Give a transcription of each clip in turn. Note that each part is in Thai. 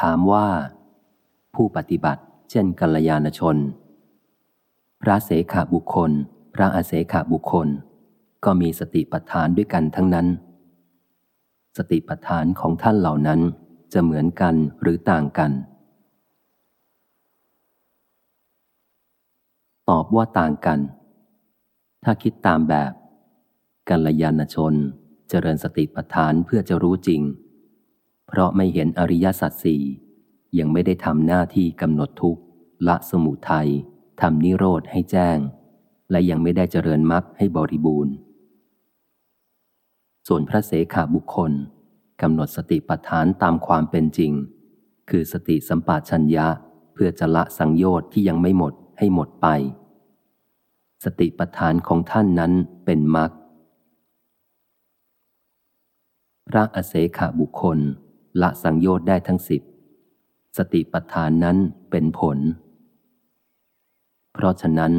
ถามว่า ผู้ปฏิบัติ เช่นกัลยาณชน พระเสขาบุคคล พระอาเสขาบุคคล ก็มีสติปัฏฐานด้วยกันทั้งนั้น สติปัฏฐานของท่านเหล่านั้นจะเหมือนกันหรือต่างกัน ตอบว่าต่างกัน ถ้าคิดตามแบบกัลยาณชน เจริญสติปัฏฐานเพื่อจะรู้จริง เพราะไม่เห็นอริยสัจสี่ยังไม่ได้ทำหน้าที่กำหนดทุกข์ละสมุทัยทำนิโรธให้แจ้ง และยังไม่ได้เจริญมรรคให้บริบูรณ์ ส่วนพระเสขาบุคคลกำหนดสติปัฏฐานตามความเป็นจริง คือสติสัมปชัญญะเพื่อจะละสังโยชน์ที่ยังไม่หมดให้หมดไป สติปัฏฐานของท่านนั้นเป็นมรรคพระอเสขบุคคล ละสังโยชน์ได้ทั้งสิบสติปัฏฐานนั้นเป็นผล เพราะฉะนั้น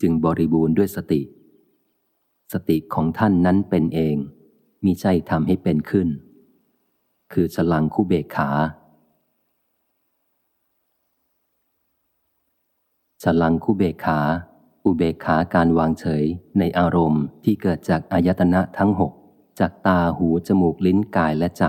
จึงบริบูรณ์ด้วยสติ สติของท่านนั้นเป็นเองมิใช่ทำให้เป็นขึ้น คือฉลังคู่เบกขาฉลังคู่เบกขา อุเบกขาการวางเฉยในอารมณ์ที่เกิดจากอายตนะทั้งหกจากตาหูจมูกลิ้นกายและใจ